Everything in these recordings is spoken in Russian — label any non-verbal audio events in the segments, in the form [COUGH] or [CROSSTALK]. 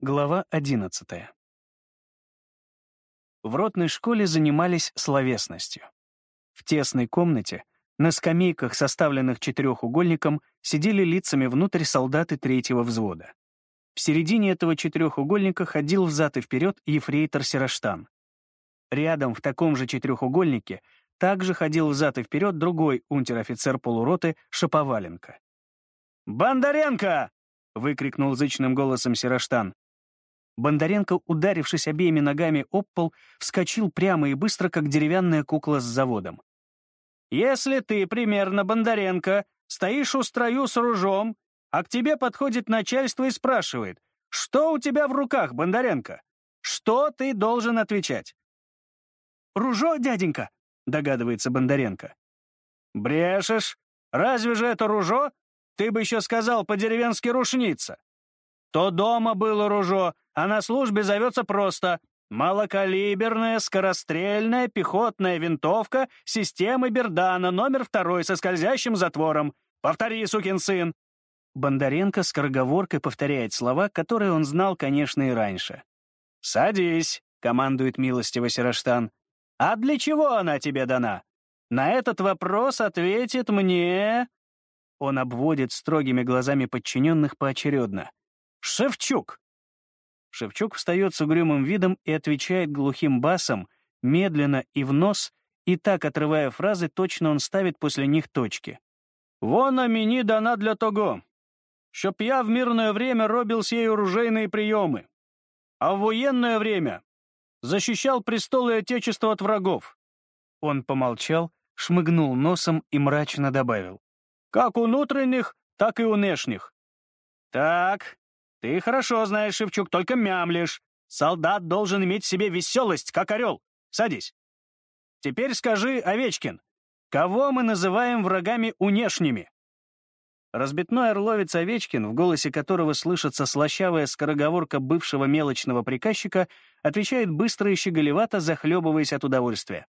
Глава 11. В ротной школе занимались словесностью. В тесной комнате, на скамейках, составленных четырехугольником, сидели лицами внутрь солдаты третьего взвода. В середине этого четырехугольника ходил взад и вперед ефрейтор Сераштан. Рядом в таком же четырехугольнике также ходил взад и вперед другой унтер-офицер полуроты Шаповаленко. «Бондаренко!» — выкрикнул зычным голосом Сераштан. Бондаренко, ударившись обеими ногами об пол, вскочил прямо и быстро, как деревянная кукла с заводом. «Если ты, примерно, Бондаренко, стоишь у строю с ружом, а к тебе подходит начальство и спрашивает, что у тебя в руках, Бондаренко? Что ты должен отвечать?» «Ружо, дяденька», — догадывается Бондаренко. «Брешешь? Разве же это ружо? Ты бы еще сказал по-деревенски рушница. То дома было ружо, а на службе зовется просто малокалиберная скорострельная пехотная винтовка системы Бердана номер второй со скользящим затвором. Повтори, сукин сын!» Бондаренко скороговоркой повторяет слова, которые он знал, конечно, и раньше. «Садись», — командует милостиво Сераштан. «А для чего она тебе дана? На этот вопрос ответит мне...» Он обводит строгими глазами подчиненных поочередно. «Шевчук!» Шевчук встает с угрюмым видом и отвечает глухим басом, медленно и в нос, и так, отрывая фразы, точно он ставит после них точки. «Вона мені дана для того, щоб я в мирное время робил сей оружейные приемы, а в военное время защищал престол и отечество от врагов». Он помолчал, шмыгнул носом и мрачно добавил. Как у внутренних, так и у внешних. Так, ты хорошо знаешь, Шевчук, только мямлишь. Солдат должен иметь в себе веселость, как орел. Садись. Теперь скажи, Овечкин, кого мы называем врагами унешними? Разбитной орловец Овечкин, в голосе которого слышится слащавая скороговорка бывшего мелочного приказчика, отвечает быстро и щеголевато, захлебываясь от удовольствия.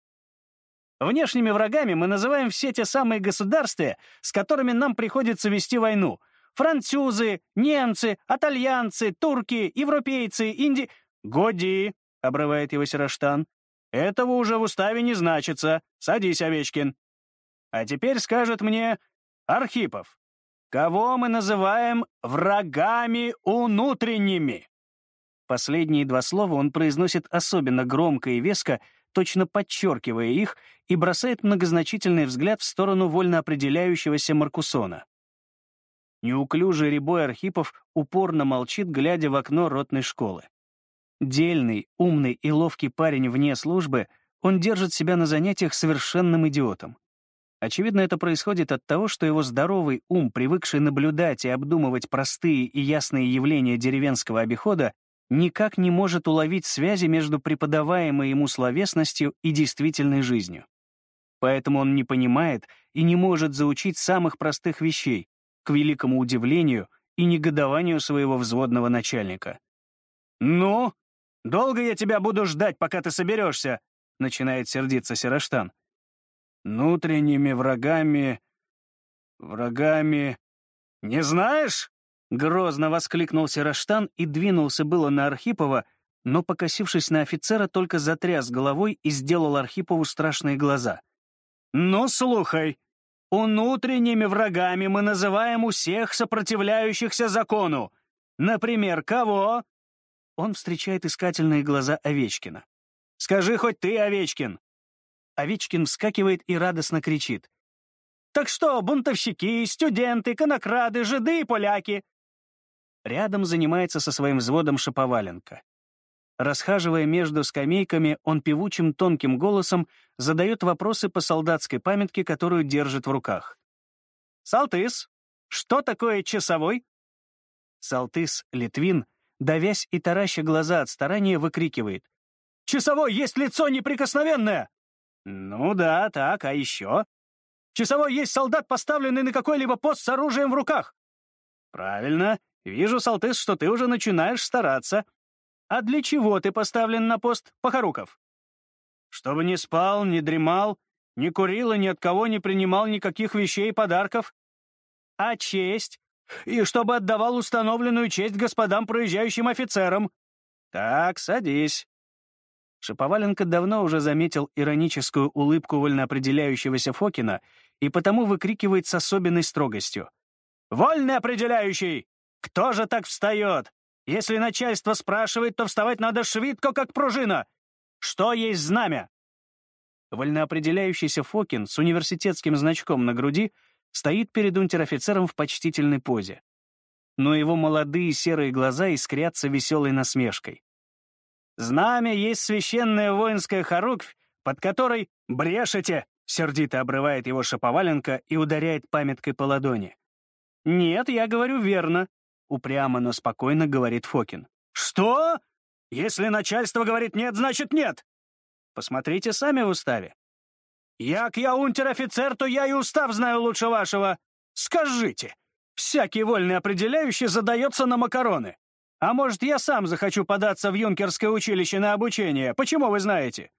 Внешними врагами мы называем все те самые государства, с которыми нам приходится вести войну. Французы, немцы, итальянцы, турки, европейцы, инди... «Годи!» — обрывает его Сераштан. «Этого уже в уставе не значится. Садись, Овечкин». А теперь скажет мне Архипов. Кого мы называем врагами внутренними? Последние два слова он произносит особенно громко и веско, точно подчеркивая их, и бросает многозначительный взгляд в сторону вольно определяющегося Маркусона. Неуклюжий рябой Архипов упорно молчит, глядя в окно ротной школы. Дельный, умный и ловкий парень вне службы, он держит себя на занятиях совершенным идиотом. Очевидно, это происходит от того, что его здоровый ум, привыкший наблюдать и обдумывать простые и ясные явления деревенского обихода, никак не может уловить связи между преподаваемой ему словесностью и действительной жизнью. Поэтому он не понимает и не может заучить самых простых вещей, к великому удивлению и негодованию своего взводного начальника. «Ну, долго я тебя буду ждать, пока ты соберешься?» — начинает сердиться Сераштан. «Внутренними врагами... врагами... Не знаешь?» Грозно воскликнул Сераштан и двинулся было на Архипова, но, покосившись на офицера, только затряс головой и сделал Архипову страшные глаза. «Ну, слухай, внутренними врагами мы называем у всех сопротивляющихся закону. Например, кого?» Он встречает искательные глаза Овечкина. «Скажи хоть ты, Овечкин!» Овечкин вскакивает и радостно кричит. «Так что, бунтовщики, студенты, конокрады, жиды и поляки, Рядом занимается со своим взводом Шаповаленко. Расхаживая между скамейками, он певучим тонким голосом задает вопросы по солдатской памятке, которую держит в руках. «Салтыс, что такое часовой?» Салтыс, Литвин, давясь и тараща глаза от старания, выкрикивает. «Часовой есть лицо неприкосновенное!» «Ну да, так, а еще?» «Часовой есть солдат, поставленный на какой-либо пост с оружием в руках!» «Правильно. Вижу, Салтыс, что ты уже начинаешь стараться. А для чего ты поставлен на пост, Похоруков? Чтобы не спал, не дремал, не курил и ни от кого не принимал никаких вещей и подарков. А честь? И чтобы отдавал установленную честь господам проезжающим офицерам. Так, садись. Шаповаленко давно уже заметил ироническую улыбку вольноопределяющегося Фокина и потому выкрикивает с особенной строгостью. «Вольный определяющий! Кто же так встает? Если начальство спрашивает, то вставать надо швидко, как пружина. Что есть знамя?» Вольноопределяющийся Фокин с университетским значком на груди стоит перед унтер-офицером в почтительной позе. Но его молодые серые глаза искрятся веселой насмешкой. «Знамя есть священная воинская хоругвь, под которой брешете!» Сердито обрывает его Шаповаленко и ударяет памяткой по ладони. «Нет, я говорю верно», — упрямо, но спокойно говорит Фокин. «Что? Если начальство говорит нет, значит нет!» Посмотрите сами в уставе. Як я унтер-офицер, то я и устав знаю лучше вашего. Скажите, всякий вольный определяющий задается на макароны. А может, я сам захочу податься в юнкерское училище на обучение? Почему вы знаете?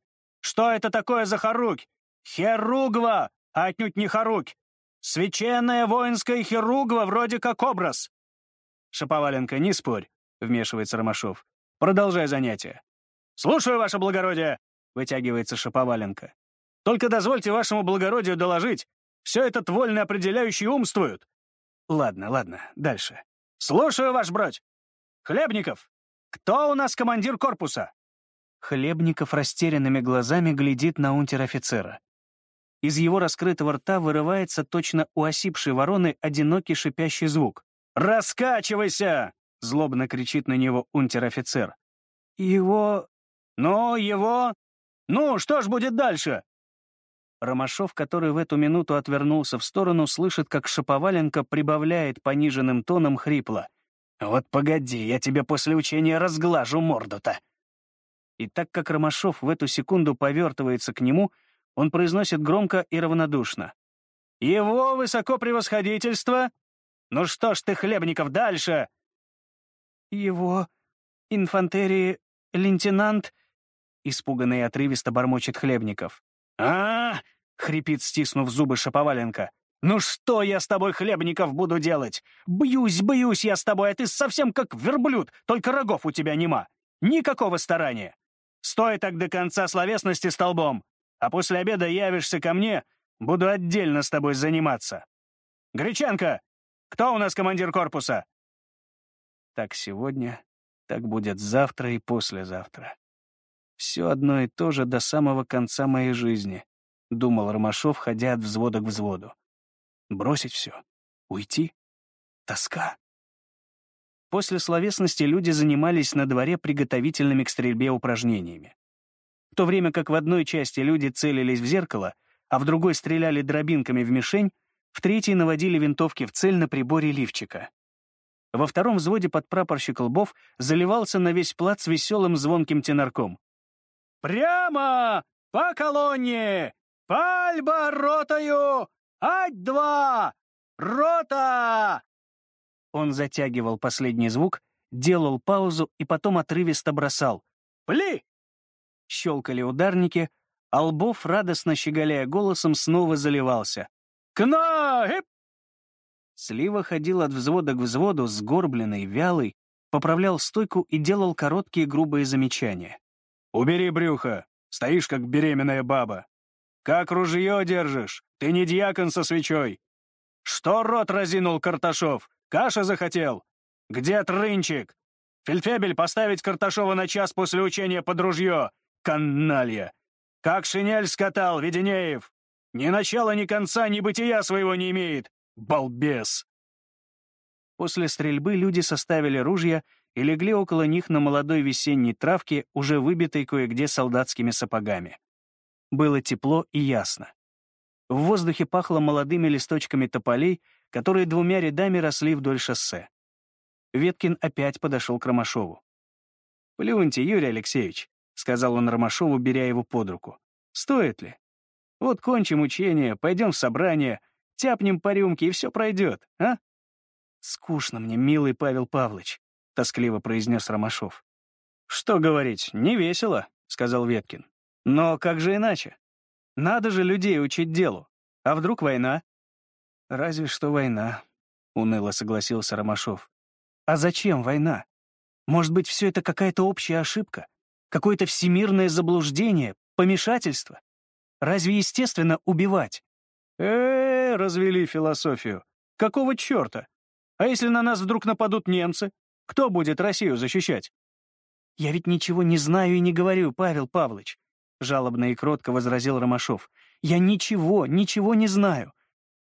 Что это такое за хоругь? Херугва, а отнюдь не хоругь. Священная воинская херугва вроде как образ. Шаповаленко, не спорь, вмешивается Ромашов. Продолжай занятие. Слушаю, ваше благородие, вытягивается Шаповаленко. Только дозвольте вашему благородию доложить, все этот вольно определяющий умствуют. Ладно, ладно, дальше. Слушаю, ваш бродь. Хлебников, кто у нас командир корпуса? Хлебников растерянными глазами глядит на унтер-офицера. Из его раскрытого рта вырывается точно у осипшей вороны одинокий шипящий звук. «Раскачивайся!» — злобно кричит на него унтер-офицер. «Его... Ну, его... Ну, что ж будет дальше?» Ромашов, который в эту минуту отвернулся в сторону, слышит, как Шаповаленко прибавляет пониженным тоном хрипло. «Вот погоди, я тебе после учения разглажу морду-то!» И так как Ромашов в эту секунду повертывается к нему, он произносит громко и равнодушно. «Его высокопревосходительство? Ну что ж ты, Хлебников, дальше?» «Его инфантерии лейтенант...» Испуганный и отрывисто бормочет Хлебников. а, -а, -а хрипит, стиснув зубы Шаповаленко. «Ну что я с тобой, Хлебников, буду делать? Бьюсь, бьюсь я с тобой, а ты совсем как верблюд, только рогов у тебя нема. Никакого старания. Стой так до конца словесности столбом а после обеда явишься ко мне, буду отдельно с тобой заниматься. Греченко, кто у нас командир корпуса?» Так сегодня, так будет завтра и послезавтра. Все одно и то же до самого конца моей жизни, — думал Ромашов, ходя от взвода к взводу. Бросить все, уйти? Тоска. После словесности люди занимались на дворе приготовительными к стрельбе упражнениями в то время как в одной части люди целились в зеркало, а в другой стреляли дробинками в мишень, в третьей наводили винтовки в цель на приборе лифчика. Во втором взводе подпрапорщик Лбов заливался на весь плац веселым звонким тенарком. «Прямо! По колонне! Пальба ротою! Ать-два! Рота!» Он затягивал последний звук, делал паузу и потом отрывисто бросал. «Пли! щелкали ударники, а Лбов, радостно щеголяя голосом, снова заливался. «Кна! Эп!» Слива ходил от взвода к взводу, сгорбленный, вялый, поправлял стойку и делал короткие грубые замечания. «Убери брюхо! Стоишь, как беременная баба! Как ружье держишь? Ты не дьякон со свечой! Что рот разинул Карташов? Каша захотел? Где трынчик? Фельдфебель поставить Карташова на час после учения под ружье Каналья! Как шинель скатал, Веденеев! Ни начала, ни конца, ни бытия своего не имеет! Балбес!» После стрельбы люди составили ружья и легли около них на молодой весенней травке, уже выбитой кое-где солдатскими сапогами. Было тепло и ясно. В воздухе пахло молодыми листочками тополей, которые двумя рядами росли вдоль шоссе. Веткин опять подошел к Ромашову. «Плюньте, Юрий Алексеевич, — сказал он Ромашову, беря его под руку. «Стоит ли? Вот кончим учение, пойдем в собрание, тяпнем по рюмке, и все пройдет, а?» «Скучно мне, милый Павел Павлович», — тоскливо произнес Ромашов. «Что говорить, не весело», — сказал Веткин. «Но как же иначе? Надо же людей учить делу. А вдруг война?» «Разве что война», — уныло согласился Ромашов. «А зачем война? Может быть, все это какая-то общая ошибка? Какое-то всемирное заблуждение, помешательство? Разве естественно убивать?» э, -э, -э развели философию. Какого черта? А если на нас вдруг нападут немцы? Кто будет Россию защищать? «Я ведь ничего не знаю и не говорю, Павел Павлович», — жалобно и кротко возразил Ромашов. «Я ничего, ничего не знаю.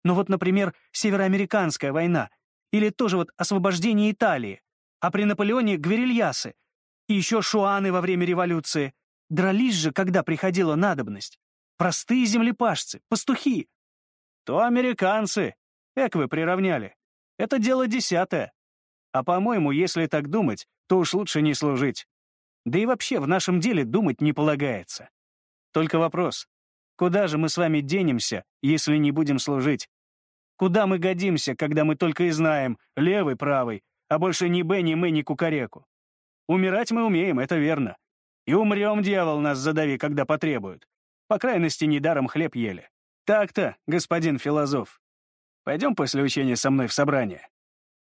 Но вот, например, Североамериканская война или тоже вот освобождение Италии, а при Наполеоне — гверильясы, и еще шуаны во время революции. Дрались же, когда приходила надобность. Простые землепашцы, пастухи. То американцы, как вы приравняли. Это дело десятое. А по-моему, если так думать, то уж лучше не служить. Да и вообще в нашем деле думать не полагается. Только вопрос, куда же мы с вами денемся, если не будем служить? Куда мы годимся, когда мы только и знаем левый, правый, а больше ни Б, ни Мы, ни Кукареку? Умирать мы умеем, это верно. И умрем, дьявол, нас задави, когда потребуют. По крайности, недаром хлеб ели. Так-то, господин философ. Пойдем после учения со мной в собрание.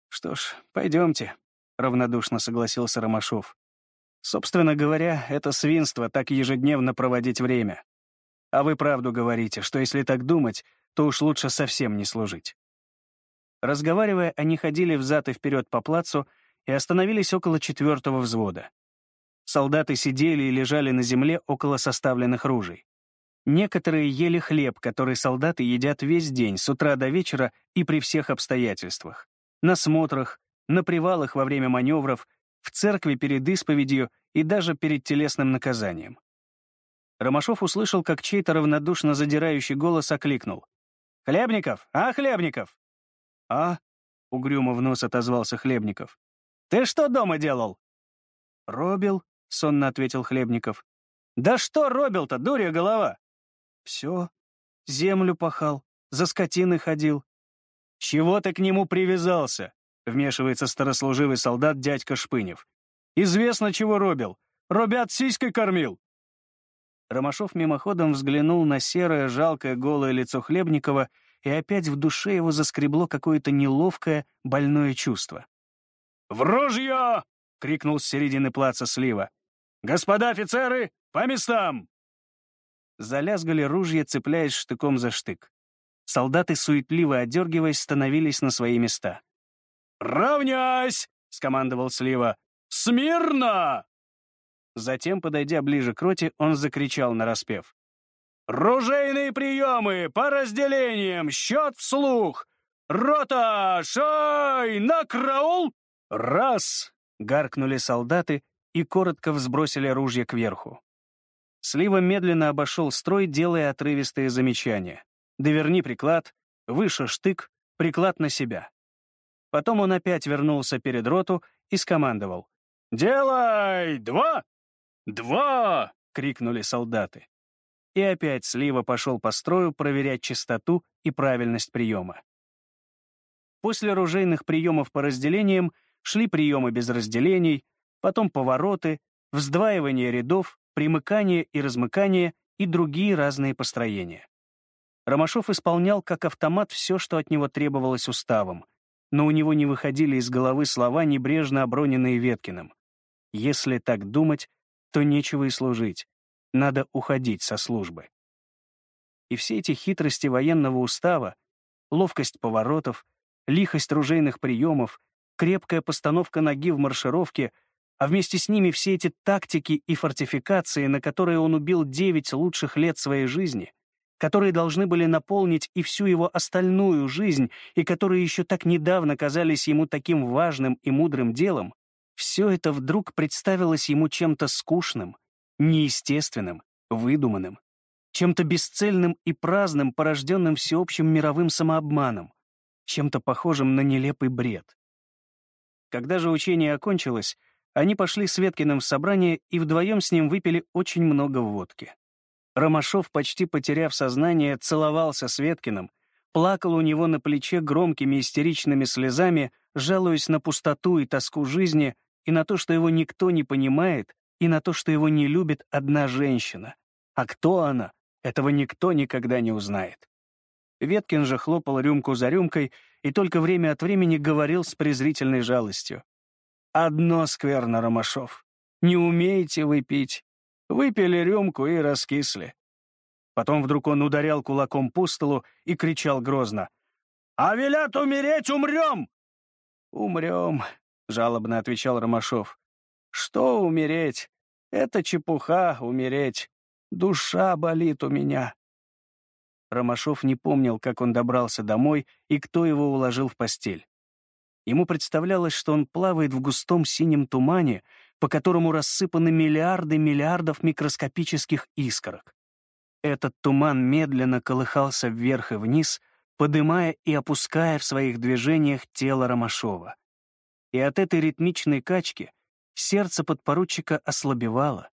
Что ж, пойдемте, — равнодушно согласился Ромашов. Собственно говоря, это свинство так ежедневно проводить время. А вы правду говорите, что если так думать, то уж лучше совсем не служить. Разговаривая, они ходили взад и вперед по плацу и остановились около четвертого взвода. Солдаты сидели и лежали на земле около составленных ружей. Некоторые ели хлеб, который солдаты едят весь день, с утра до вечера и при всех обстоятельствах. На смотрах, на привалах во время маневров, в церкви перед исповедью и даже перед телесным наказанием. Ромашов услышал, как чей-то равнодушно задирающий голос окликнул. «Хлебников! А, Хлебников!» «А?» — угрюмо в нос отозвался Хлебников. «Ты что дома делал?» «Робил», — сонно ответил Хлебников. «Да что робил-то, дурья голова?» «Все. Землю пахал, за скотиной ходил». «Чего ты к нему привязался?» — вмешивается старослуживый солдат дядька Шпынев. «Известно, чего робил. Робят сиськой кормил». Ромашов мимоходом взглянул на серое, жалкое, голое лицо Хлебникова, и опять в душе его заскребло какое-то неловкое, больное чувство. «В ружье!» — крикнул с середины плаца Слива. «Господа офицеры, по местам!» Залязгали ружья, цепляясь штыком за штык. Солдаты, суетливо одергиваясь, становились на свои места. «Равнясь!» — скомандовал Слива. «Смирно!» Затем, подойдя ближе к роте, он закричал нараспев. «Ружейные приемы по разделениям! Счет вслух! Рота! Шай! На краул!» «Раз!» — гаркнули солдаты и коротко взбросили ружья кверху. Слива медленно обошел строй, делая отрывистые замечания. «Доверни приклад, выше штык, приклад на себя». Потом он опять вернулся перед роту и скомандовал. «Делай! Два! Два!» — крикнули солдаты. И опять Слива пошел по строю проверять чистоту и правильность приема. После оружейных приемов по разделениям шли приемы без разделений, потом повороты, вздваивание рядов, примыкание и размыкание и другие разные построения. Ромашов исполнял как автомат все, что от него требовалось уставом, но у него не выходили из головы слова, небрежно оброненные Веткиным. Если так думать, то нечего и служить. Надо уходить со службы. И все эти хитрости военного устава, ловкость поворотов, лихость ружейных приемов, крепкая постановка ноги в маршировке, а вместе с ними все эти тактики и фортификации, на которые он убил девять лучших лет своей жизни — которые должны были наполнить и всю его остальную жизнь, и которые еще так недавно казались ему таким важным и мудрым делом, все это вдруг представилось ему чем-то скучным, неестественным, выдуманным, чем-то бесцельным и праздным, порожденным всеобщим мировым самообманом, чем-то похожим на нелепый бред. Когда же учение окончилось, они пошли с Веткиным в собрание и вдвоем с ним выпили очень много водки. Ромашов, почти потеряв сознание, целовался с Веткиным, плакал у него на плече громкими истеричными слезами, жалуясь на пустоту и тоску жизни, и на то, что его никто не понимает, и на то, что его не любит одна женщина. А кто она, этого никто никогда не узнает. Веткин же хлопал рюмку за рюмкой и только время от времени говорил с презрительной жалостью. «Одно скверно, Ромашов. Не умеете вы пить. Выпили рюмку и раскисли». Потом вдруг он ударял кулаком по столу и кричал грозно. «А велят умереть, умрем!» «Умрем», — жалобно отвечал Ромашов. «Что умереть? Это чепуха, умереть. Душа болит у меня». Ромашов не помнил, как он добрался домой и кто его уложил в постель. Ему представлялось, что он плавает в густом синем тумане, по которому рассыпаны миллиарды миллиардов микроскопических искорок. Этот туман медленно колыхался вверх и вниз, подымая и опуская в своих движениях тело Ромашова. И от этой ритмичной качки сердце подпоручика ослабевало,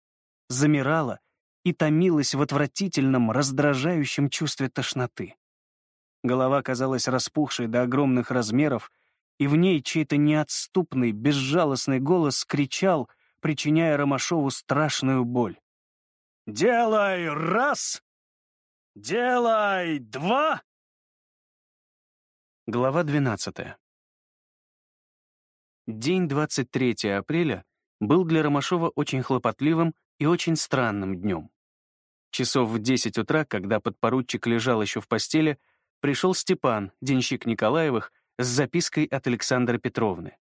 замирало и томилась в отвратительном, раздражающем чувстве тошноты. Голова казалась распухшей до огромных размеров, и в ней чей-то неотступный, безжалостный голос кричал, причиняя Ромашову страшную боль. «Делай раз! Делай два!» Глава 12. День 23 апреля был для Ромашова очень хлопотливым и очень странным днем. Часов в 10 утра, когда подпоручик лежал еще в постели, пришел Степан, денщик Николаевых, с запиской от Александры Петровны.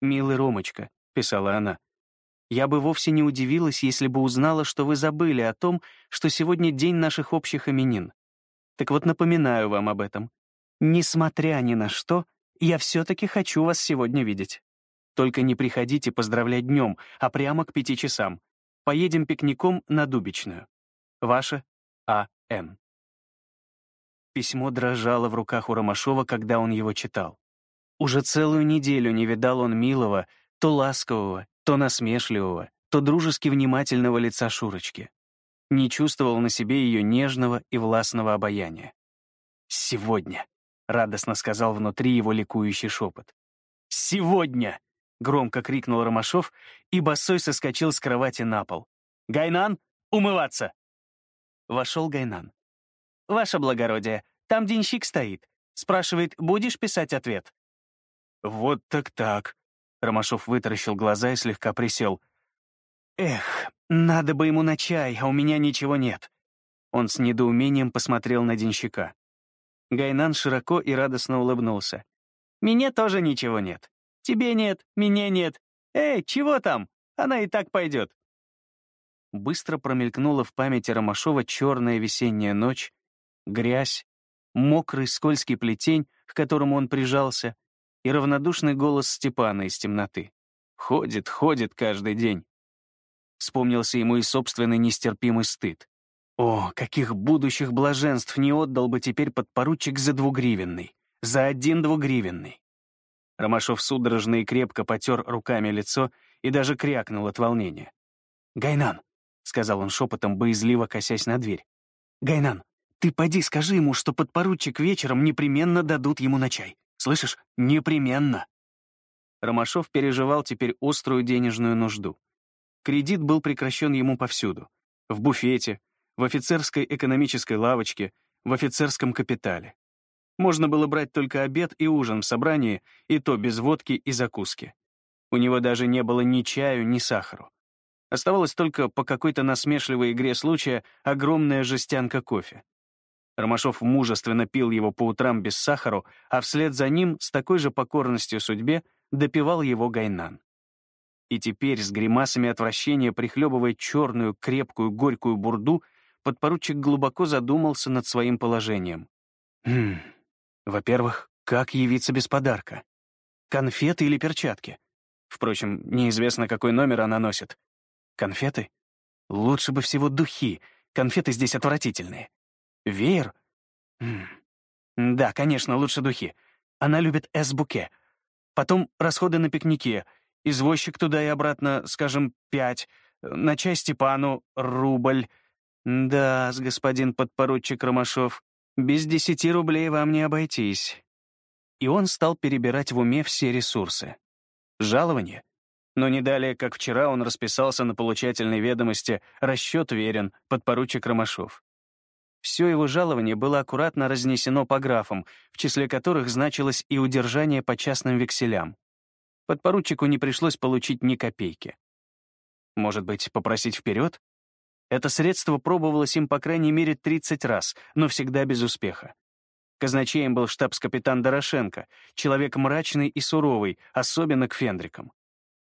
«Милый Ромочка», — писала она, — «я бы вовсе не удивилась, если бы узнала, что вы забыли о том, что сегодня день наших общих именин. Так вот напоминаю вам об этом. Несмотря ни на что, я все-таки хочу вас сегодня видеть. Только не приходите поздравлять днем, а прямо к пяти часам. Поедем пикником на Дубичную. Ваша А.Н. Письмо дрожало в руках у Ромашова, когда он его читал. Уже целую неделю не видал он милого, то ласкового, то насмешливого, то дружески внимательного лица Шурочки. Не чувствовал на себе ее нежного и властного обаяния. «Сегодня», — радостно сказал внутри его ликующий шепот. «Сегодня!» — громко крикнул Ромашов, и босой соскочил с кровати на пол. «Гайнан, умываться!» Вошел Гайнан. «Ваше благородие, там денщик стоит. Спрашивает, будешь писать ответ?» «Вот так-так», — Ромашов вытаращил глаза и слегка присел. «Эх, надо бы ему на чай, а у меня ничего нет». Он с недоумением посмотрел на денщика. Гайнан широко и радостно улыбнулся. «Мне тоже ничего нет. Тебе нет, мне нет. Эй, чего там? Она и так пойдет. Быстро промелькнула в памяти Ромашова черная весенняя ночь, грязь, мокрый скользкий плетень, к которому он прижался, и равнодушный голос Степана из темноты. Ходит, ходит каждый день. Вспомнился ему и собственный нестерпимый стыд. О, каких будущих блаженств не отдал бы теперь подпоручик за двугривенный, за один двугривенный. Ромашов судорожно и крепко потер руками лицо и даже крякнул от волнения. «Гайнан», — сказал он шепотом, боязливо косясь на дверь. «Гайнан, ты поди скажи ему, что подпоручик вечером непременно дадут ему на чай. Слышишь? Непременно!» Ромашов переживал теперь острую денежную нужду. Кредит был прекращен ему повсюду. В буфете, в офицерской экономической лавочке, в офицерском капитале. Можно было брать только обед и ужин в собрании, и то без водки и закуски. У него даже не было ни чаю, ни сахару. Оставалось только по какой-то насмешливой игре случая огромная жестянка кофе. Ромашов мужественно пил его по утрам без сахару, а вслед за ним, с такой же покорностью судьбе, допивал его Гайнан. И теперь, с гримасами отвращения, прихлебывая черную, крепкую, горькую бурду, подпоручик глубоко задумался над своим положением. «Хм, во-первых, как явиться без подарка? Конфеты или перчатки? Впрочем, неизвестно, какой номер она носит. Конфеты? Лучше бы всего духи. Конфеты здесь отвратительные. Веер? М -м да, конечно, лучше духи. Она любит эс-буке. Потом расходы на пикнике. Извозчик туда и обратно, скажем, пять. На чай Степану — рубль. Да, с господин подпоручик Ромашов, без десяти рублей вам не обойтись. И он стал перебирать в уме все ресурсы. Жалование? Но не далее, как вчера, он расписался на получательной ведомости «Расчет верен», подпоручик Ромашов. Все его жалование было аккуратно разнесено по графам, в числе которых значилось и удержание по частным векселям. Подпоручику не пришлось получить ни копейки. Может быть, попросить вперед? Это средство пробовалось им по крайней мере 30 раз, но всегда без успеха. Казначеем был штабс-капитан Дорошенко, человек мрачный и суровый, особенно к фендрикам.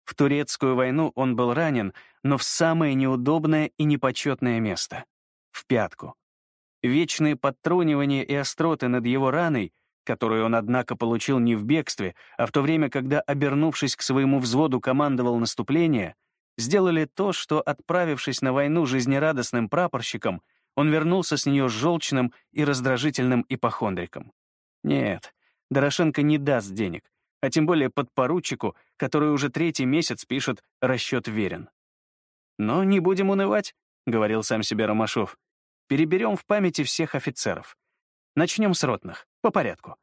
В турецкую войну он был ранен, но в самое неудобное и непочетное место — в пятку. Вечные подтрунивания и остроты над его раной, которую он, однако, получил не в бегстве, а в то время, когда, обернувшись к своему взводу, командовал наступление, сделали то, что, отправившись на войну жизнерадостным прапорщиком, он вернулся с нее желчным и раздражительным ипохондриком. Нет, Дорошенко не даст денег, а тем более подпоручику, который уже третий месяц пишет «расчет верен». «Но не будем унывать», — говорил сам себе Ромашов. «Переберем в памяти всех офицеров. Начнем с ротных, по порядку.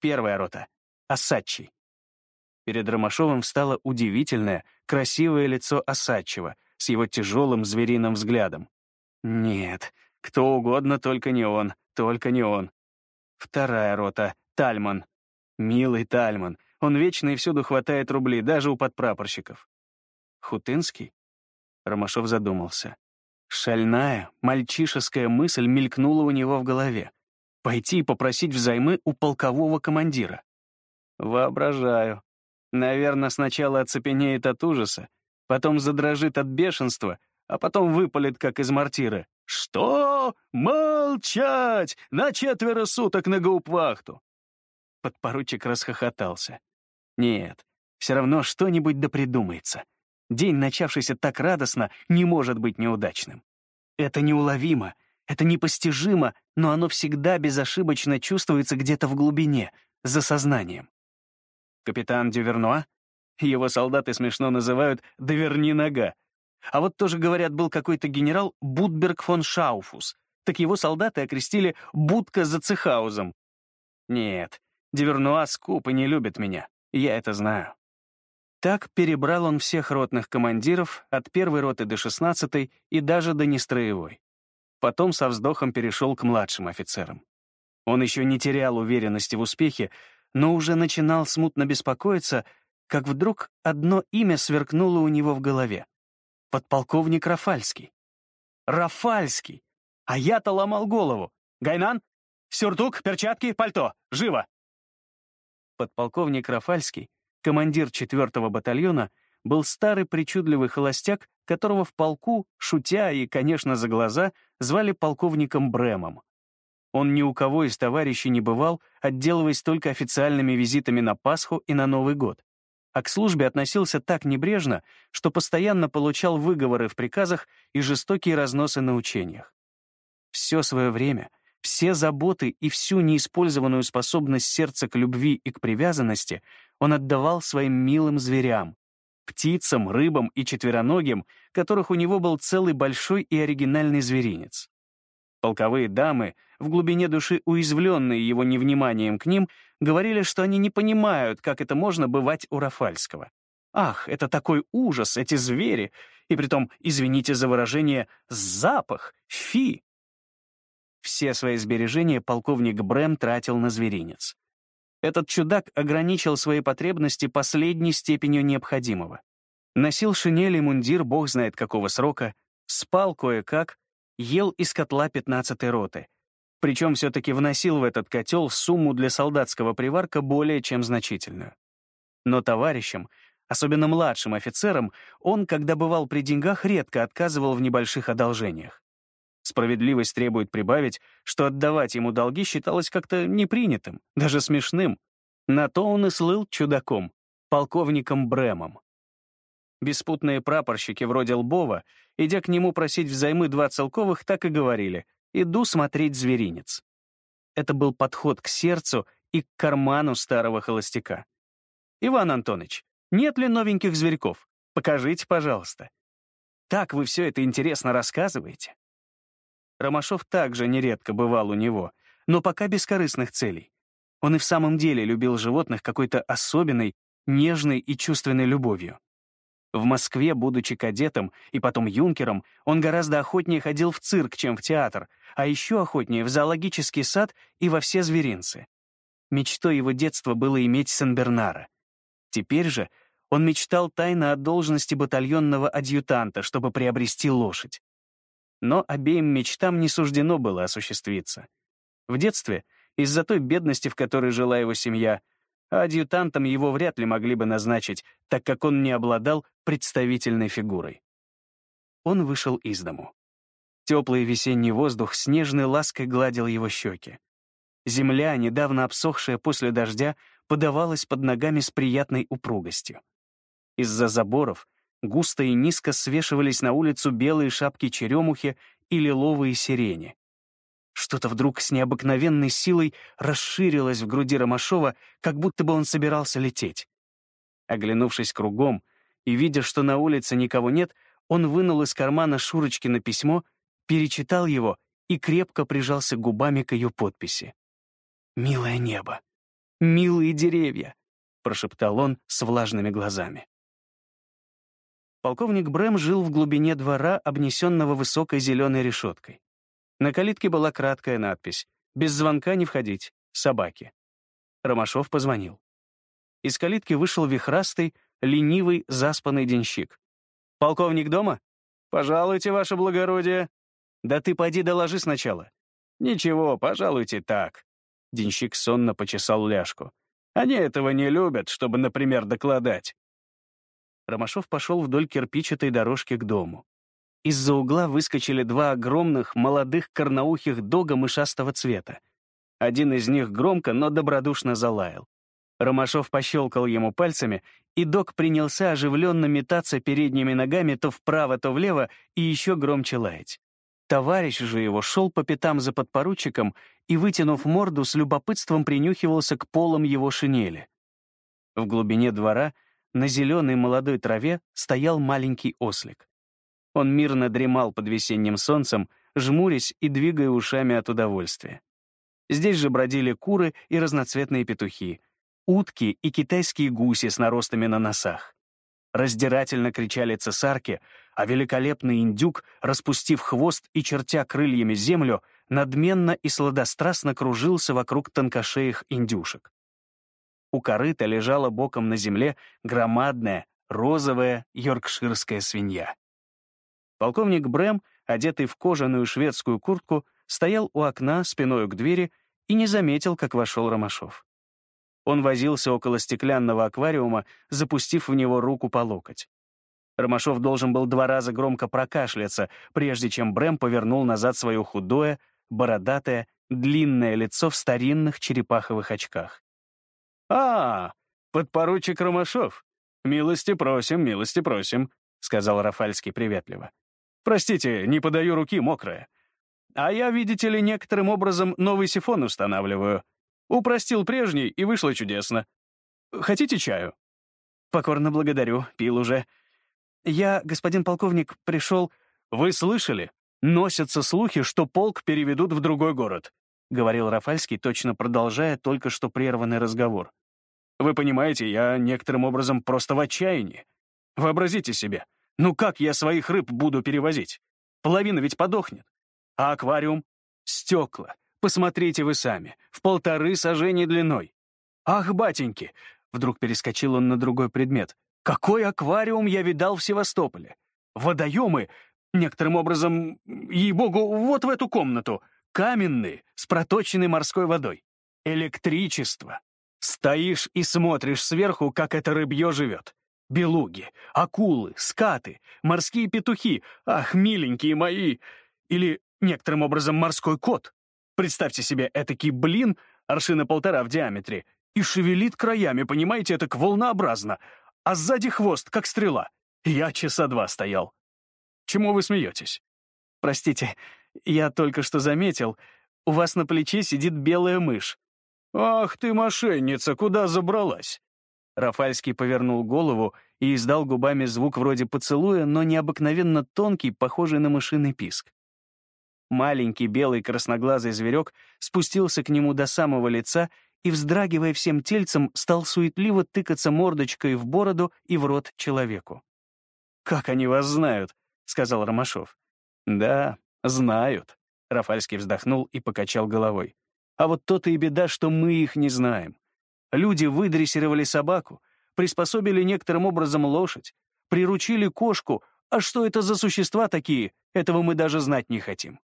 Первая рота — Осадчий. Перед Ромашовым встало удивительное, красивое лицо Осадчего с его тяжелым звериным взглядом. Нет, кто угодно, только не он, только не он. Вторая рота — Тальман. Милый Тальман, он вечно и всюду хватает рубли, даже у подпрапорщиков. Хутынский? Ромашов задумался. Шальная, мальчишеская мысль мелькнула у него в голове. Пойти и попросить взаймы у полкового командира. Воображаю. Наверное, сначала оцепенеет от ужаса, потом задрожит от бешенства, а потом выпалит, как из мортиры. «Что? Молчать! На четверо суток на гауптвахту!» Подпоручик расхохотался. Нет, все равно что-нибудь да придумается. День, начавшийся так радостно, не может быть неудачным. Это неуловимо, это непостижимо, но оно всегда безошибочно чувствуется где-то в глубине, за сознанием. Капитан Дювернуа? Его солдаты смешно называют «доверни нога». А вот тоже, говорят, был какой-то генерал Будберг фон Шауфус. Так его солдаты окрестили «будка за Цехаузом». Нет, Дивернуа скуп и не любит меня. Я это знаю. Так перебрал он всех ротных командиров от первой роты до шестнадцатой и даже до нестроевой. Потом со вздохом перешел к младшим офицерам. Он еще не терял уверенности в успехе, но уже начинал смутно беспокоиться, как вдруг одно имя сверкнуло у него в голове. Подполковник Рафальский. Рафальский! А я-то ломал голову. Гайнан? Сюртук, перчатки, пальто. Живо! Подполковник Рафальский, командир 4-го батальона, был старый причудливый холостяк, которого в полку, шутя и, конечно, за глаза, звали полковником Бремом. Он ни у кого из товарищей не бывал, отделываясь только официальными визитами на Пасху и на Новый год. А к службе относился так небрежно, что постоянно получал выговоры в приказах и жестокие разносы на учениях. Все свое время — все заботы и всю неиспользованную способность сердца к любви и к привязанности он отдавал своим милым зверям, птицам, рыбам и четвероногим, которых у него был целый большой и оригинальный зверинец. Полковые дамы, в глубине души уязвленные его невниманием к ним, говорили, что они не понимают, как это можно бывать у Рафальского. Ах, это такой ужас, эти звери! И притом, извините за выражение, запах, фи! Все свои сбережения полковник Брэм тратил на зверинец. Этот чудак ограничил свои потребности последней степенью необходимого. Носил шинель и мундир бог знает какого срока, спал кое-как, ел из котла 15-й роты. Причем все-таки вносил в этот котел сумму для солдатского приварка более чем значительную. Но товарищам, особенно младшим офицерам, он, когда бывал при деньгах, редко отказывал в небольших одолжениях. Справедливость требует прибавить, что отдавать ему долги считалось как-то непринятым, даже смешным. На то он и слыл чудаком, полковником Бремом. Беспутные прапорщики вроде Лбова, идя к нему просить взаймы два целковых, так и говорили «иду смотреть зверинец». Это был подход к сердцу и к карману старого холостяка. «Иван Антонович, нет ли новеньких зверьков? Покажите, пожалуйста». Так вы все это интересно рассказываете. Ромашов также нередко бывал у него, но пока без корыстных целей. Он и в самом деле любил животных какой-то особенной, нежной и чувственной любовью. В Москве, будучи кадетом и потом юнкером, он гораздо охотнее ходил в цирк, чем в театр, а еще охотнее в зоологический сад и во все зверинцы. Мечтой его детства было иметь Сен-Бернара. Теперь же он мечтал тайно о должности батальонного адъютанта, чтобы приобрести лошадь. Но обеим мечтам не суждено было осуществиться. В детстве, из-за той бедности, в которой жила его семья, а адъютантом его вряд ли могли бы назначить, так как он не обладал представительной фигурой. Он вышел из дому. Теплый весенний воздух с нежной лаской гладил его щеки. Земля, недавно обсохшая после дождя, подавалась под ногами с приятной упругостью. Из-за заборов густо и низко свешивались на улицу белые шапки черемухи и лиловые сирени. Что-то вдруг с необыкновенной силой расширилось в груди Ромашова, как будто бы он собирался лететь. Оглянувшись кругом и видя, что на улице никого нет, он вынул из кармана Шурочки на письмо, перечитал его и крепко прижался губами к ее подписи. «Милое небо! Милые деревья!» — прошептал он с влажными глазами. Полковник Брэм жил в глубине двора, обнесенного высокой зеленой решеткой. На калитке была краткая надпись «Без звонка не входить. Собаки». Ромашов позвонил. Из калитки вышел вихрастый, ленивый, заспанный денщик. «Полковник дома? Пожалуйте, ваше благородие». «Да ты поди доложи сначала». «Ничего, пожалуйте так». Денщик сонно почесал ляжку. «Они этого не любят, чтобы, например, докладать». Ромашов пошел вдоль кирпичатой дорожки к дому. Из-за угла выскочили два огромных, молодых корноухих дога мышастого цвета. Один из них громко, но добродушно залаял. Ромашов пощелкал ему пальцами, и дог принялся оживленно метаться передними ногами то вправо, то влево и еще громче лаять. Товарищ же его шел по пятам за подпоручиком и, вытянув морду, с любопытством принюхивался к полам его шинели. В глубине двора, на зеленой молодой траве, стоял маленький ослик. Он мирно дремал под весенним солнцем, жмурясь и двигая ушами от удовольствия. Здесь же бродили куры и разноцветные петухи, утки и китайские гуси с наростами на носах. Раздирательно кричали цесарки, а великолепный индюк, распустив хвост и чертя крыльями землю, надменно и сладострастно кружился вокруг тонкошеих индюшек. У корыта лежала боком на земле громадная, розовая йоркширская свинья. Полковник Брэм, одетый в кожаную шведскую куртку, стоял у окна спиной к двери и не заметил, как вошел Ромашов. Он возился около стеклянного аквариума, запустив в него руку по локоть. Ромашов должен был два раза громко прокашляться, прежде чем Брэм повернул назад свое худое, бородатое, длинное лицо в старинных черепаховых очках. «А, подпоручик Ромашов! Милости просим, милости просим», — сказал Рафальский приветливо. Простите, не подаю руки, мокрая. А я, видите ли, некоторым образом новый сифон устанавливаю. Упростил прежний, и вышло чудесно. Хотите чаю? Покорно благодарю, пил уже. Я, господин полковник, пришел... Вы слышали? Носятся слухи, что полк переведут в другой город, — говорил Рафальский, точно продолжая только что прерванный разговор. Вы понимаете, я некоторым образом просто в отчаянии. Вообразите себе, ну как я своих рыб буду перевозить? Половина ведь подохнет. А аквариум? Стекла. Посмотрите вы сами. В полторы сажения длиной. Ах, батеньки! Вдруг перескочил он на другой предмет. Какой аквариум я видал в Севастополе? Водоемы, некоторым образом, ей-богу, вот в эту комнату. Каменные, с проточенной морской водой. Электричество. Стоишь и смотришь сверху, как это рыбье живет. Белуги, акулы, скаты, морские петухи, ах, миленькие мои! Или, некоторым образом, морской кот. Представьте себе этакий блин, аршина полтора в диаметре, и шевелит краями, понимаете, это волнообразно, а сзади хвост, как стрела. Я часа два стоял. Чему вы смеетесь? Простите, я только что заметил, у вас на плече сидит белая мышь. Ах ты, мошенница, куда забралась? Рафальский повернул голову и издал губами звук вроде поцелуя, но необыкновенно тонкий, похожий на мышиный писк. Маленький белый красноглазый зверек спустился к нему до самого лица и, вздрагивая всем тельцем, стал суетливо тыкаться мордочкой в бороду и в рот человеку. «Как они вас знают?» — сказал Ромашов. «Да, знают», — Рафальский вздохнул и покачал головой. «А вот то-то и беда, что мы их не знаем. Люди выдрессировали собаку, приспособили некоторым образом лошадь, приручили кошку, а что это за существа такие, этого мы даже знать не хотим.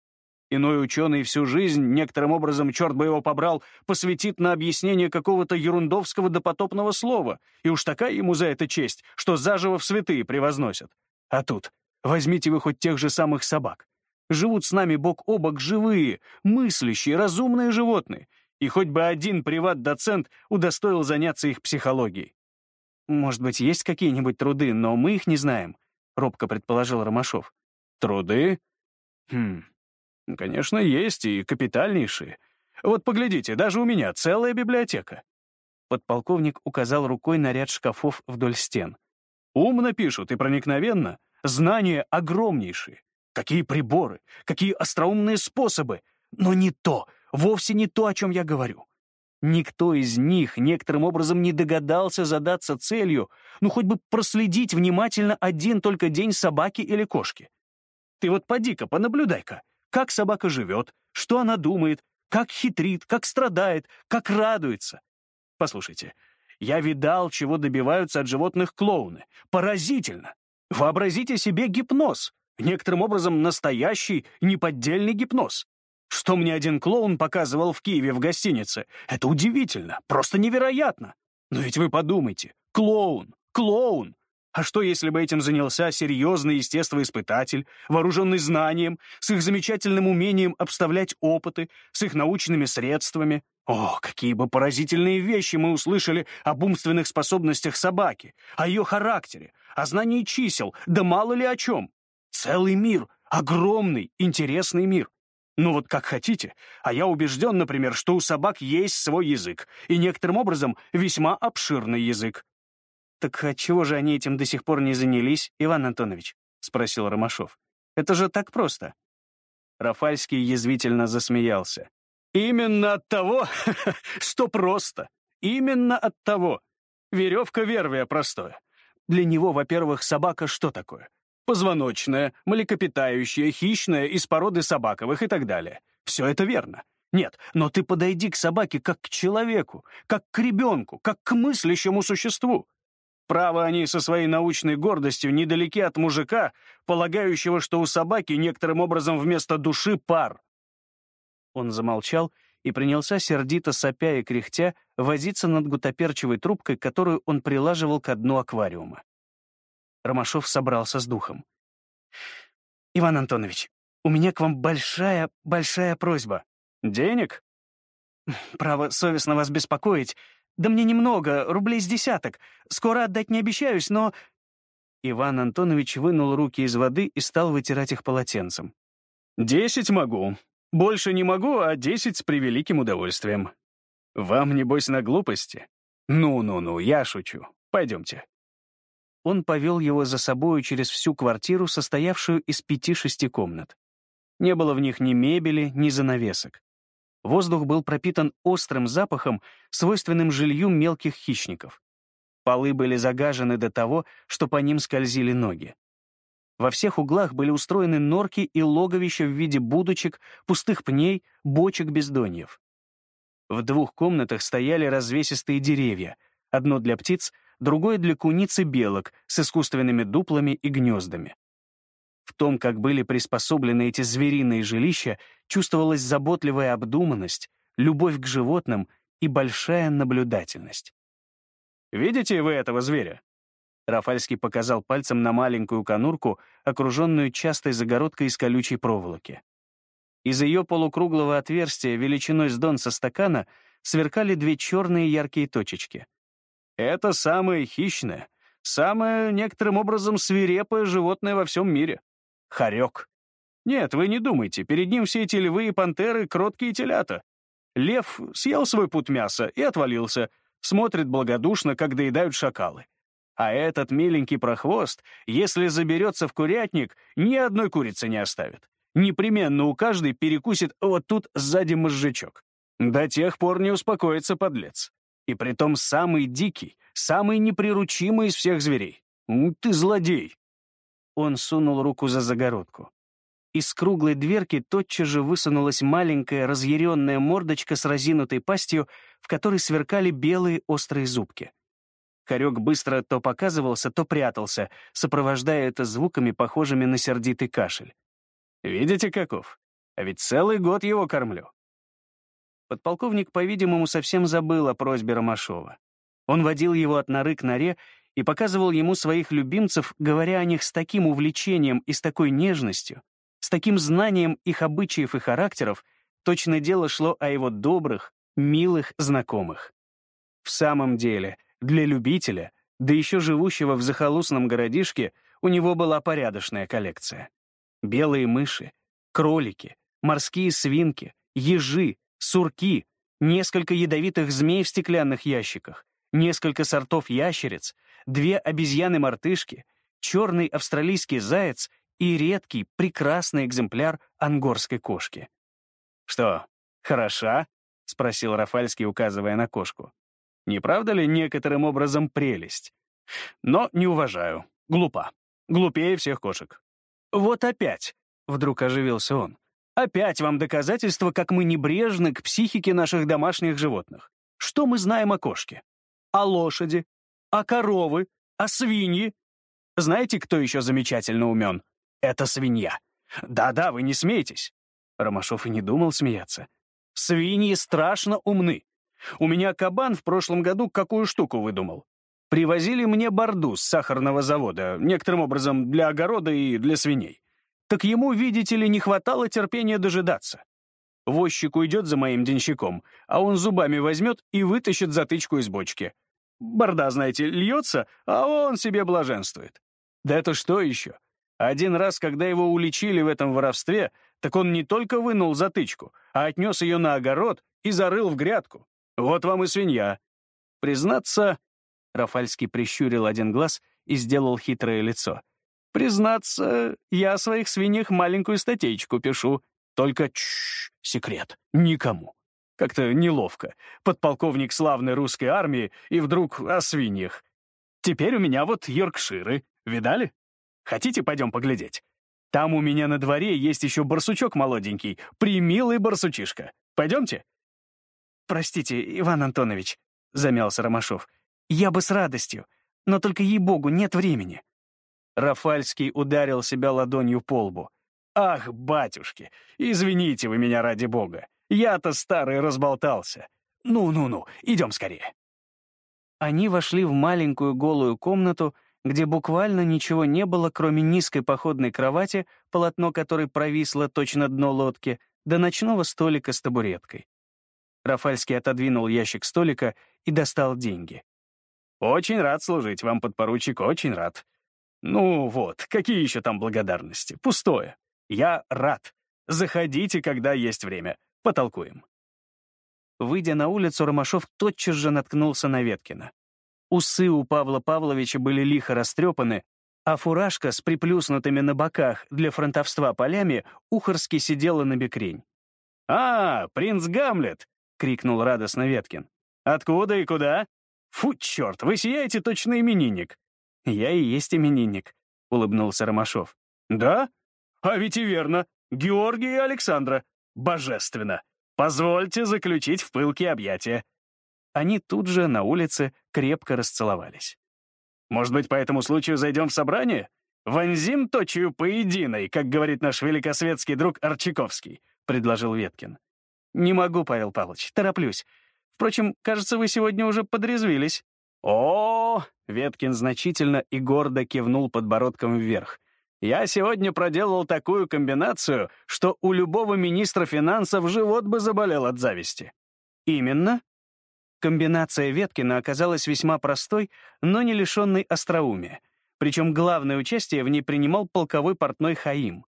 Иной ученый всю жизнь, некоторым образом, черт бы его побрал, посвятит на объяснение какого-то ерундовского допотопного слова, и уж такая ему за это честь, что заживо в святые превозносят. А тут возьмите вы хоть тех же самых собак. Живут с нами бок о бок живые, мыслящие, разумные животные, и хоть бы один приват-доцент удостоил заняться их психологией. «Может быть, есть какие-нибудь труды, но мы их не знаем», — робко предположил Ромашов. «Труды? Хм, Конечно, есть и капитальнейшие. Вот поглядите, даже у меня целая библиотека. Подполковник указал рукой на ряд шкафов вдоль стен. Умно пишут и проникновенно. Знания огромнейшие. Какие приборы, какие остроумные способы. Но не то, вовсе не то, о чем я говорю. Никто из них некоторым образом не догадался задаться целью, ну хоть бы проследить внимательно один только день собаки или кошки. Ты вот поди-ка, понаблюдай-ка как собака живет, что она думает, как хитрит, как страдает, как радуется. Послушайте, я видал, чего добиваются от животных клоуны. Поразительно. Вообразите себе гипноз. Некоторым образом настоящий, неподдельный гипноз. Что мне один клоун показывал в Киеве в гостинице, это удивительно, просто невероятно. Но ведь вы подумайте, клоун, клоун, а что, если бы этим занялся серьезный естествоиспытатель, вооруженный знанием, с их замечательным умением обставлять опыты, с их научными средствами? О, какие бы поразительные вещи мы услышали об умственных способностях собаки, о ее характере, о знании чисел, да мало ли о чем. Целый мир, огромный, интересный мир. Ну вот как хотите, а я убежден, например, что у собак есть свой язык, и некоторым образом весьма обширный язык. «Так отчего же они этим до сих пор не занялись, Иван Антонович?» — спросил Ромашов. «Это же так просто». Рафальский язвительно засмеялся. «Именно от того, [LAUGHS] что просто. Именно от того. Веревка вервия простое. Для него, во-первых, собака что такое? Позвоночная, млекопитающая, хищная, из породы собаковых и так далее. Все это верно. Нет, но ты подойди к собаке как к человеку, как к ребенку, как к мыслящему существу. Право, они со своей научной гордостью недалеки от мужика, полагающего, что у собаки некоторым образом вместо души пар. Он замолчал и принялся сердито сопя и кряхтя возиться над гутоперчивой трубкой, которую он прилаживал к дну аквариума. Ромашов собрался с духом. «Иван Антонович, у меня к вам большая, большая просьба. Денег?» «Право, совестно вас беспокоить, да мне немного, рублей с десяток. Скоро отдать не обещаюсь, но...» Иван Антонович вынул руки из воды и стал вытирать их полотенцем. «Десять могу. Больше не могу, а десять с превеликим удовольствием. Вам, небось, на глупости? Ну-ну-ну, я шучу. Пойдемте». Он повел его за собою через всю квартиру, состоявшую из пяти-шести комнат. Не было в них ни мебели, ни занавесок. Воздух был пропитан острым запахом, свойственным жилью мелких хищников. Полы были загажены до того, что по ним скользили ноги. Во всех углах были устроены норки и логовища в виде будочек, пустых пней, бочек бездоньев. В двух комнатах стояли развесистые деревья, одно для птиц, другое для куниц и белок с искусственными дуплами и гнездами. В том, как были приспособлены эти звериные жилища, чувствовалась заботливая обдуманность, любовь к животным и большая наблюдательность. «Видите вы этого зверя?» Рафальский показал пальцем на маленькую конурку, окруженную частой загородкой из колючей проволоки. Из ее полукруглого отверстия величиной с дон со стакана сверкали две черные яркие точечки. Это самое хищное, самое некоторым образом свирепое животное во всем мире. Хорек. Нет, вы не думайте, перед ним все эти львы и пантеры — кроткие телята. Лев съел свой путь мяса и отвалился, смотрит благодушно, как доедают шакалы. А этот миленький прохвост, если заберется в курятник, ни одной курицы не оставит. Непременно у каждой перекусит вот тут сзади мозжечок. До тех пор не успокоится подлец. И притом самый дикий, самый неприручимый из всех зверей. Ты злодей. он сунул руку за загородку. Из круглой дверки тотчас же высунулась маленькая разъяренная мордочка с разинутой пастью, в которой сверкали белые острые зубки. Хорек быстро то показывался, то прятался, сопровождая это звуками, похожими на сердитый кашель. «Видите, каков? А ведь целый год его кормлю». Подполковник, по-видимому, совсем забыл о просьбе Ромашова. Он водил его от норы к норе и показывал ему своих любимцев, говоря о них с таким увлечением и с такой нежностью, с таким знанием их обычаев и характеров, точно дело шло о его добрых, милых знакомых. В самом деле — для любителя, да еще живущего в захолустном городишке, у него была порядочная коллекция. Белые мыши, кролики, морские свинки, ежи, сурки, несколько ядовитых змей в стеклянных ящиках, несколько сортов ящериц, две обезьяны-мартышки, черный австралийский заяц и редкий, прекрасный экземпляр ангорской кошки. «Что, хороша?» — спросил Рафальский, указывая на кошку. Не правда ли некоторым образом прелесть? Но не уважаю. Глупа. Глупее всех кошек. Вот опять, — вдруг оживился он, — опять вам доказательство, как мы небрежны к психике наших домашних животных. Что мы знаем о кошке? О лошади? О коровы? О свиньи? Знаете, кто еще замечательно умен? Это свинья. Да-да, вы не смейтесь. Ромашов и не думал смеяться. Свиньи страшно умны. У меня кабан в прошлом году какую штуку выдумал. Привозили мне борду с сахарного завода, некоторым образом для огорода и для свиней. Так ему, видите ли, не хватало терпения дожидаться. Возчик уйдет за моим денщиком, а он зубами возьмет и вытащит затычку из бочки. Борда, знаете, льется, а он себе блаженствует. Да это что еще? Один раз, когда его уличили в этом воровстве, так он не только вынул затычку, а отнес ее на огород и зарыл в грядку. Вот вам и свинья. Признаться, Рафальский прищурил один глаз и сделал хитрое лицо. Признаться, я о своих свиньях маленькую статейку пишу. Только чш, секрет, никому. Как-то неловко. Подполковник славной русской армии и вдруг о свиньях. Теперь у меня вот Йоркширы. Видали? Хотите, пойдем поглядеть? Там у меня на дворе есть еще барсучок молоденький, примилый барсучишка. Пойдемте? «Простите, Иван Антонович», — замялся Ромашов. «Я бы с радостью, но только, ей-богу, нет времени». Рафальский ударил себя ладонью по лбу. «Ах, батюшки, извините вы меня ради бога. Я-то старый разболтался. Ну-ну-ну, идем скорее». Они вошли в маленькую голую комнату, где буквально ничего не было, кроме низкой походной кровати, полотно которой провисло точно дно лодки, до ночного столика с табуреткой. Рафальский отодвинул ящик столика и достал деньги. «Очень рад служить вам, подпоручик, очень рад. Ну вот, какие еще там благодарности? Пустое. Я рад. Заходите, когда есть время. Потолкуем». Выйдя на улицу, Ромашов тотчас же наткнулся на Веткина. Усы у Павла Павловича были лихо растрепаны, а фуражка с приплюснутыми на боках для фронтовства полями ухорски сидела на бекрень. «А, принц Гамлет!» — крикнул радостно Веткин. «Откуда и куда?» «Фу, черт, вы сияете точно именинник». «Я и есть именинник», — улыбнулся Ромашов. «Да? А ведь и верно. Георгий и Александра. Божественно. Позвольте заключить в пылкие объятия». Они тут же на улице крепко расцеловались. «Может быть, по этому случаю зайдем в собрание? Вонзим точью поединой, как говорит наш великосветский друг Арчаковский», — предложил Веткин. «Не могу, Павел Павлович, тороплюсь. Впрочем, кажется, вы сегодня уже подрезвились». «О!» — Веткин значительно и гордо кивнул подбородком вверх. «Я сегодня проделал такую комбинацию, что у любого министра финансов живот бы заболел от зависти». «Именно?» Комбинация Веткина оказалась весьма простой, но не лишенной остроумия. Причем главное участие в ней принимал полковой портной Хаим.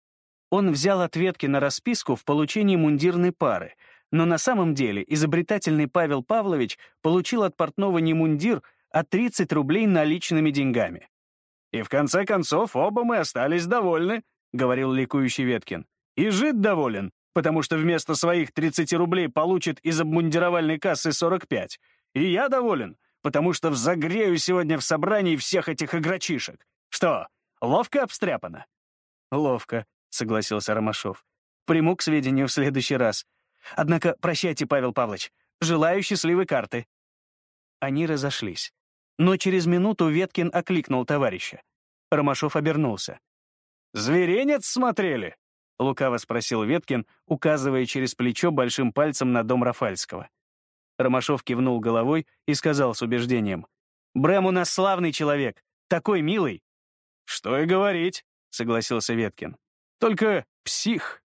Он взял от Веткина расписку в получении мундирной пары, но на самом деле изобретательный Павел Павлович получил от портного не мундир, а 30 рублей наличными деньгами. «И в конце концов оба мы остались довольны», — говорил ликующий Веткин. «И жид доволен, потому что вместо своих 30 рублей получит из обмундировальной кассы 45. И я доволен, потому что взагрею сегодня в собрании всех этих игрочишек. Что, Ловко обстряпано?» «Ловко», — согласился Ромашов. «Приму к сведению в следующий раз. Однако прощайте, Павел Павлович. Желаю счастливой карты». Они разошлись. Но через минуту Веткин окликнул товарища. Ромашов обернулся. «Зверинец смотрели?» — лукаво спросил Веткин, указывая через плечо большим пальцем на дом Рафальского. Ромашов кивнул головой и сказал с убеждением. «Брэм у нас славный человек, такой милый». «Что и говорить», — согласился Веткин. «Только псих».